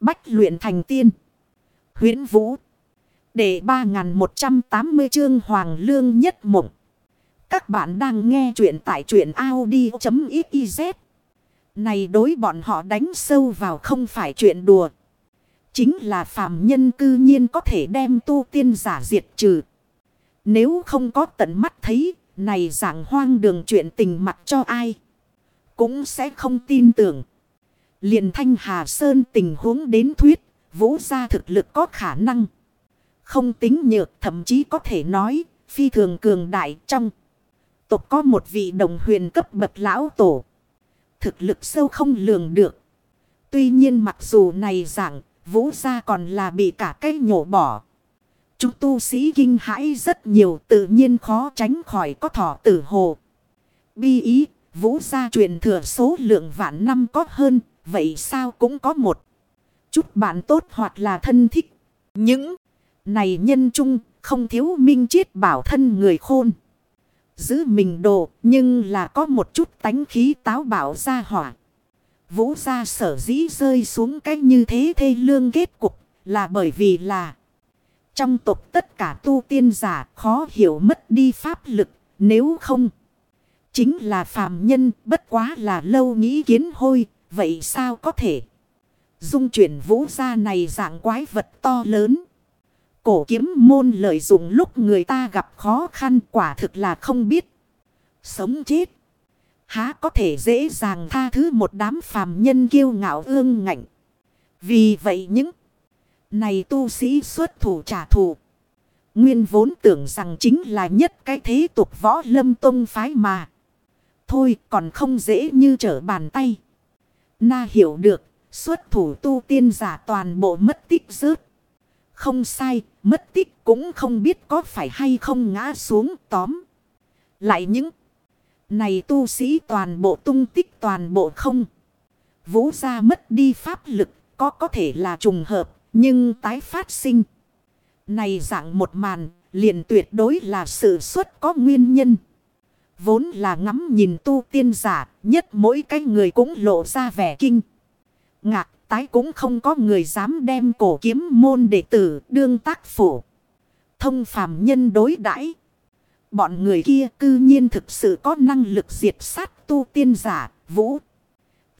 Bách luyện thành tiên. huyễn Vũ. Để 3180 chương Hoàng Lương nhất mộng. Các bạn đang nghe truyện tại truyện Audi.xyz. Này đối bọn họ đánh sâu vào không phải chuyện đùa. Chính là phàm nhân cư nhiên có thể đem tu tiên giả diệt trừ. Nếu không có tận mắt thấy, này giảng hoang đường chuyện tình mặt cho ai. Cũng sẽ không tin tưởng liền thanh Hà Sơn tình huống đến thuyết, vũ gia thực lực có khả năng. Không tính nhược thậm chí có thể nói, phi thường cường đại trong. Tục có một vị đồng huyền cấp bậc lão tổ. Thực lực sâu không lường được. Tuy nhiên mặc dù này dạng, vũ gia còn là bị cả cây nhổ bỏ. Chúng tu sĩ kinh hãi rất nhiều tự nhiên khó tránh khỏi có thỏ tử hồ. Bi ý, vũ gia truyền thừa số lượng vạn năm có hơn, vậy sao cũng có một chút bạn tốt hoặc là thân thích. Những này nhân trung không thiếu minh chiết bảo thân người khôn. Giữ mình đồ, nhưng là có một chút tánh khí táo bảo ra hỏa. Vũ gia sở dĩ rơi xuống cách như thế thê lương kết cục là bởi vì là trong tộc tất cả tu tiên giả khó hiểu mất đi pháp lực, nếu không. Chính là phàm nhân, bất quá là lâu nghĩ kiến hôi vậy sao có thể. Dung chuyển vũ gia này dạng quái vật to lớn. Cổ kiếm môn lợi dụng lúc người ta gặp khó khăn quả thực là không biết. Sống chết. Há có thể dễ dàng tha thứ một đám phàm nhân kiêu ngạo ương ngạnh. Vì vậy những này tu sĩ xuất thủ trả thù. Nguyên vốn tưởng rằng chính là nhất cái thế tục võ lâm tông phái mà. Thôi còn không dễ như trở bàn tay. Na hiểu được, xuất thủ tu tiên giả toàn bộ mất tích rớt. Không sai, mất tích cũng không biết có phải hay không ngã xuống tóm. Lại những này tu sĩ toàn bộ tung tích toàn bộ không. Vũ ra mất đi pháp lực có có thể là trùng hợp nhưng tái phát sinh. Này dạng một màn liền tuyệt đối là sự xuất có nguyên nhân. Vốn là ngắm nhìn tu tiên giả nhất mỗi cái người cũng lộ ra vẻ kinh. Ngạc tái cũng không có người dám đem cổ kiếm môn đệ tử đương tác phủ. Thông phàm nhân đối đãi Bọn người kia cư nhiên thực sự có năng lực diệt sát tu tiên giả, vũ.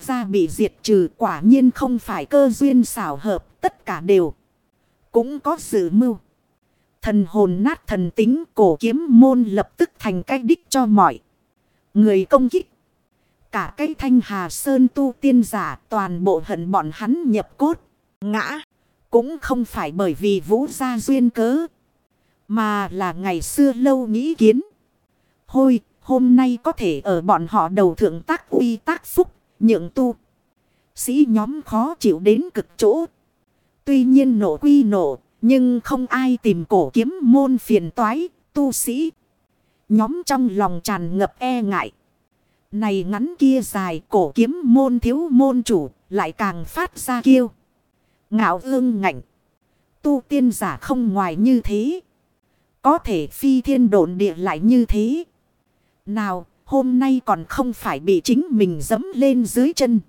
Ra bị diệt trừ quả nhiên không phải cơ duyên xảo hợp, tất cả đều. Cũng có sự mưu. Thần hồn nát thần tính cổ kiếm môn lập tức thành cái đích cho mọi. Người công kích. Cả cái thanh hà sơn tu tiên giả toàn bộ hận bọn hắn nhập cốt. Ngã. Cũng không phải bởi vì vũ gia duyên cớ. Mà là ngày xưa lâu nghĩ kiến. Hôi, hôm nay có thể ở bọn họ đầu thượng tác uy tác phúc, nhượng tu. Sĩ nhóm khó chịu đến cực chỗ. Tuy nhiên nổ quy nổ, nhưng không ai tìm cổ kiếm môn phiền toái, tu sĩ. Nhóm trong lòng tràn ngập e ngại. Này ngắn kia dài cổ kiếm môn thiếu môn chủ, lại càng phát ra kiêu. Ngạo ương ngạnh. Tu tiên giả không ngoài như thế. Có thể phi thiên độn địa lại như thế. Nào, hôm nay còn không phải bị chính mình dẫm lên dưới chân.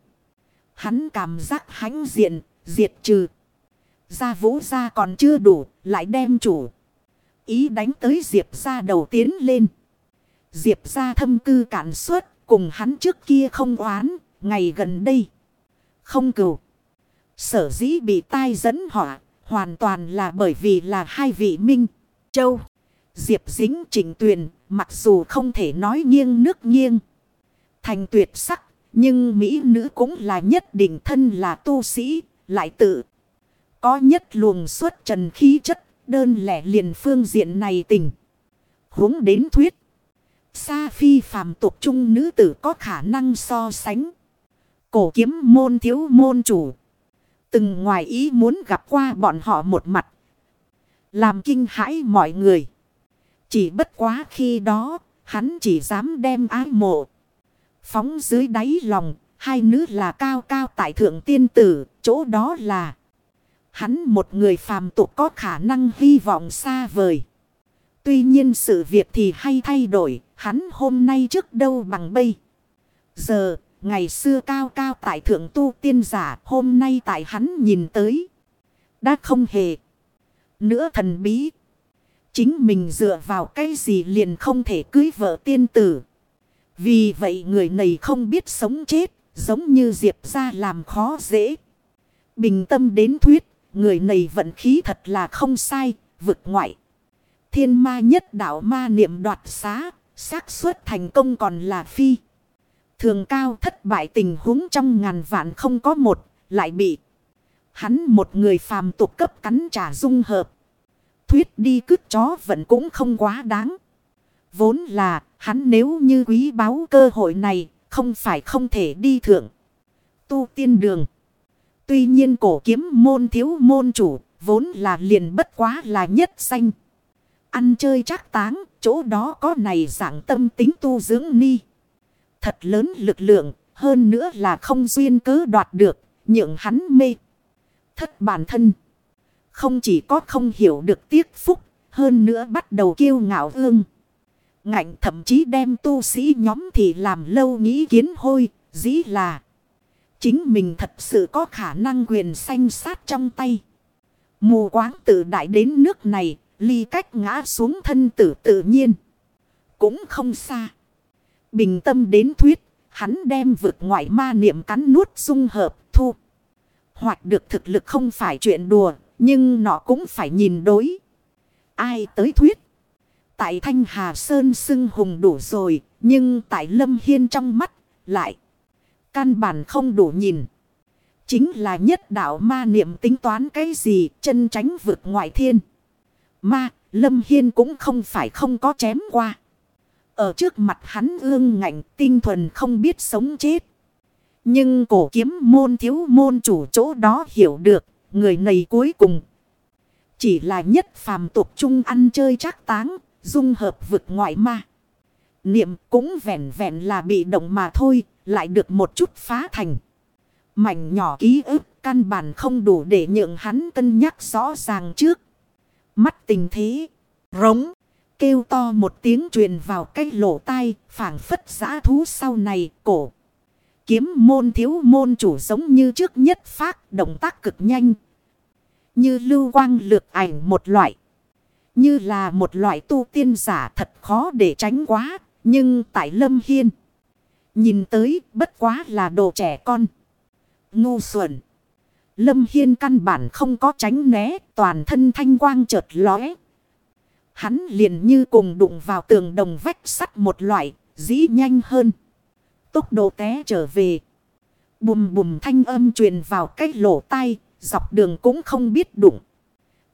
Hắn cảm giác hãnh diện, diệt trừ. Gia vũ gia còn chưa đủ, lại đem chủ. Ý đánh tới Diệp gia đầu tiến lên. Diệp gia thâm cư cản suốt, cùng hắn trước kia không oán, ngày gần đây. Không cừu. Sở dĩ bị tai dẫn họa, hoàn toàn là bởi vì là hai vị minh. Châu. Diệp dính trình tuyền, mặc dù không thể nói nghiêng nước nghiêng. Thành tuyệt sắc, nhưng Mỹ nữ cũng là nhất định thân là tu sĩ, lại tự. Có nhất luồng xuất trần khí chất, đơn lẻ liền phương diện này tình. huống đến thuyết. Sa phi phàm tục trung nữ tử có khả năng so sánh. Cổ kiếm môn thiếu môn chủ. Từng ngoài ý muốn gặp qua bọn họ một mặt. Làm kinh hãi mọi người. Chỉ bất quá khi đó, hắn chỉ dám đem ái mộ. Phóng dưới đáy lòng, hai nữ là cao cao tại thượng tiên tử, chỗ đó là. Hắn một người phàm tục có khả năng hy vọng xa vời. Tuy nhiên sự việc thì hay thay đổi, hắn hôm nay trước đâu bằng bây. Giờ, ngày xưa cao cao tại thượng tu tiên giả hôm nay tại hắn nhìn tới. Đã không hề. Nữa thần bí. Chính mình dựa vào cái gì liền không thể cưới vợ tiên tử. Vì vậy người này không biết sống chết, giống như Diệp ra làm khó dễ. Bình tâm đến thuyết, người này vận khí thật là không sai, vực ngoại. Thiên ma nhất đạo ma niệm đoạt xá, xác suất thành công còn là phi. Thường cao thất bại tình huống trong ngàn vạn không có một, lại bị hắn một người phàm tục cấp cắn trả dung hợp. Thuyết đi cướp chó vẫn cũng không quá đáng. Vốn là hắn nếu như quý báu cơ hội này không phải không thể đi thượng. Tu tiên đường. Tuy nhiên cổ kiếm môn thiếu môn chủ vốn là liền bất quá là nhất xanh. Ăn chơi chắc táng chỗ đó có này dạng tâm tính tu dưỡng ni. Thật lớn lực lượng hơn nữa là không duyên cứ đoạt được nhượng hắn mê. Thất bản thân. Không chỉ có không hiểu được tiếc phúc hơn nữa bắt đầu kiêu ngạo ương. Ngạnh thậm chí đem tu sĩ nhóm thì làm lâu nghĩ kiến hôi, dĩ là. Chính mình thật sự có khả năng quyền sanh sát trong tay. Mù quáng tự đại đến nước này, ly cách ngã xuống thân tử tự nhiên. Cũng không xa. Bình tâm đến thuyết, hắn đem vượt ngoại ma niệm cắn nuốt dung hợp thu. Hoặc được thực lực không phải chuyện đùa, nhưng nó cũng phải nhìn đối. Ai tới thuyết. Tại Thanh Hà Sơn xưng hùng đủ rồi, nhưng tại Lâm Hiên trong mắt, lại. Căn bản không đủ nhìn. Chính là nhất đạo ma niệm tính toán cái gì chân tránh vượt ngoại thiên. Ma, Lâm Hiên cũng không phải không có chém qua. Ở trước mặt hắn ương ngạnh tinh thuần không biết sống chết. Nhưng cổ kiếm môn thiếu môn chủ chỗ đó hiểu được, người này cuối cùng. Chỉ là nhất phàm tục chung ăn chơi trác táng, dung hợp vực ngoại ma. Niệm cũng vẹn vẹn là bị động mà thôi, lại được một chút phá thành. Mảnh nhỏ ký ức căn bản không đủ để nhượng hắn cân nhắc rõ ràng trước. Mắt tình thế, rống, kêu to một tiếng truyền vào cái lỗ tai, phảng phất giã thú sau này, cổ. Kiếm môn thiếu môn chủ giống như trước nhất phát, động tác cực nhanh. Như lưu quang lược ảnh một loại. Như là một loại tu tiên giả thật khó để tránh quá. Nhưng tại Lâm Hiên. Nhìn tới bất quá là đồ trẻ con. Ngu xuẩn. Lâm Hiên căn bản không có tránh né. Toàn thân thanh quang chợt lóe. Hắn liền như cùng đụng vào tường đồng vách sắt một loại. Dĩ nhanh hơn. Tốc độ té trở về. Bùm bùm thanh âm truyền vào cái lỗ tai. Dọc đường cũng không biết đụng.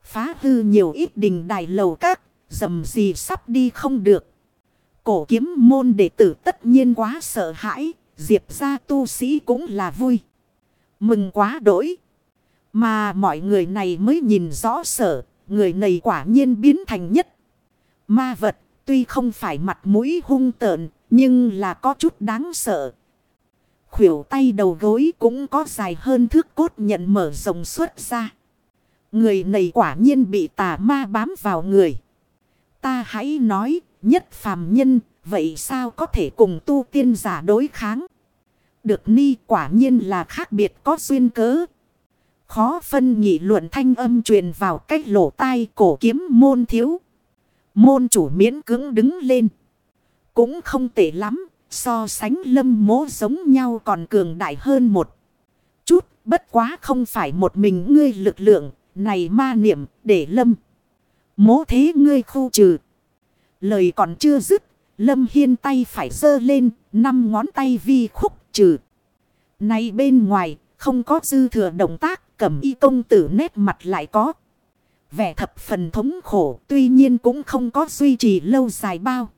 Phá hư nhiều ít đình đài lầu các, dầm gì sắp đi không được. Cổ kiếm môn đệ tử tất nhiên quá sợ hãi, diệp ra tu sĩ cũng là vui. Mừng quá đỗi. Mà mọi người này mới nhìn rõ sở, người này quả nhiên biến thành nhất. Ma vật, tuy không phải mặt mũi hung tợn, nhưng là có chút đáng sợ. Khuỷu tay đầu gối cũng có dài hơn thước cốt nhận mở rộng xuất ra. Người này quả nhiên bị tà ma bám vào người. Ta hãy nói, nhất phàm nhân, vậy sao có thể cùng tu tiên giả đối kháng? Được ni quả nhiên là khác biệt có duyên cớ. Khó phân nghị luận thanh âm truyền vào cách lỗ tai cổ kiếm môn thiếu. Môn chủ miễn cưỡng đứng lên. Cũng không tệ lắm, so sánh lâm mố giống nhau còn cường đại hơn một chút. Bất quá không phải một mình ngươi lực lượng, này ma niệm để lâm. Mố thế ngươi khu trừ. Lời còn chưa dứt. Lâm Hiên tay phải giơ lên. Năm ngón tay vi khúc trừ. Này bên ngoài, không có dư thừa động tác. Cẩm y công tử nét mặt lại có. Vẻ thập phần thống khổ. Tuy nhiên cũng không có duy trì lâu dài bao.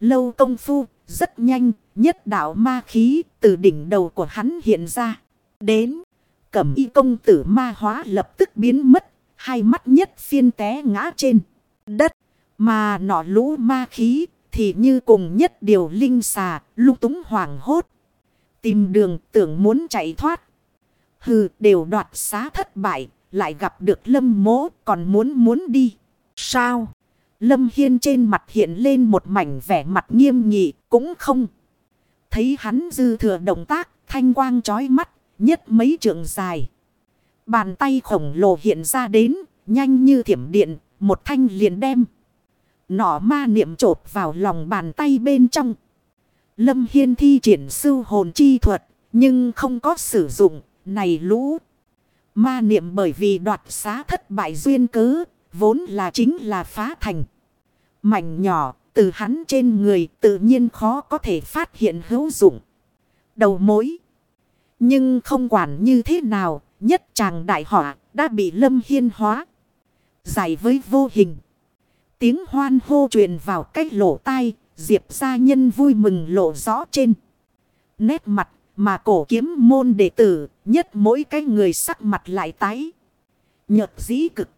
Lâu công phu. Rất nhanh. Nhất đạo ma khí từ đỉnh đầu của hắn hiện ra. Đến. Cẩm y công tử ma hóa lập tức biến mất. Hai mắt nhất phiên té ngã trên đất. Mà nọ lũ ma khí thì như cùng nhất điều linh xà lung túng hoảng hốt. Tìm đường tưởng muốn chạy thoát. Hừ đều đoạt xá thất bại. Lại gặp được lâm mố còn muốn muốn đi. Sao? Lâm Hiên trên mặt hiện lên một mảnh vẻ mặt nghiêm nghị cũng không. thấy hắn dư thừa động tác, thanh quang chói mắt, nhất mấy trường dài. Bàn tay khổng lồ hiện ra đến, nhanh như thiểm điện, một thanh liền đem nọ ma niệm trột vào lòng bàn tay bên trong. Lâm Hiên thi triển sư hồn chi thuật, nhưng không có sử dụng, này lũ. Ma niệm bởi vì đoạt xá thất bại duyên cớ, vốn là chính là phá thành. Mảnh nhỏ, từ hắn trên người tự nhiên khó có thể phát hiện hữu dụng. Đầu mối. Nhưng không quản như thế nào, nhất chàng đại họa đã bị lâm hiên hóa. Giải với vô hình. Tiếng hoan hô truyền vào cách lỗ tai, diệp gia nhân vui mừng lộ rõ trên. Nét mặt mà cổ kiếm môn đệ tử, nhất mỗi cái người sắc mặt lại tái. Nhật dĩ cực.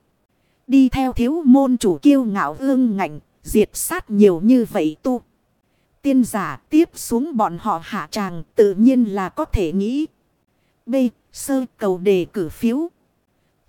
Đi theo thiếu môn chủ kiêu ngạo ương ngạnh, diệt sát nhiều như vậy tu. Tiên giả tiếp xuống bọn họ hạ tràng tự nhiên là có thể nghĩ. B. Sơ cầu đề cử phiếu.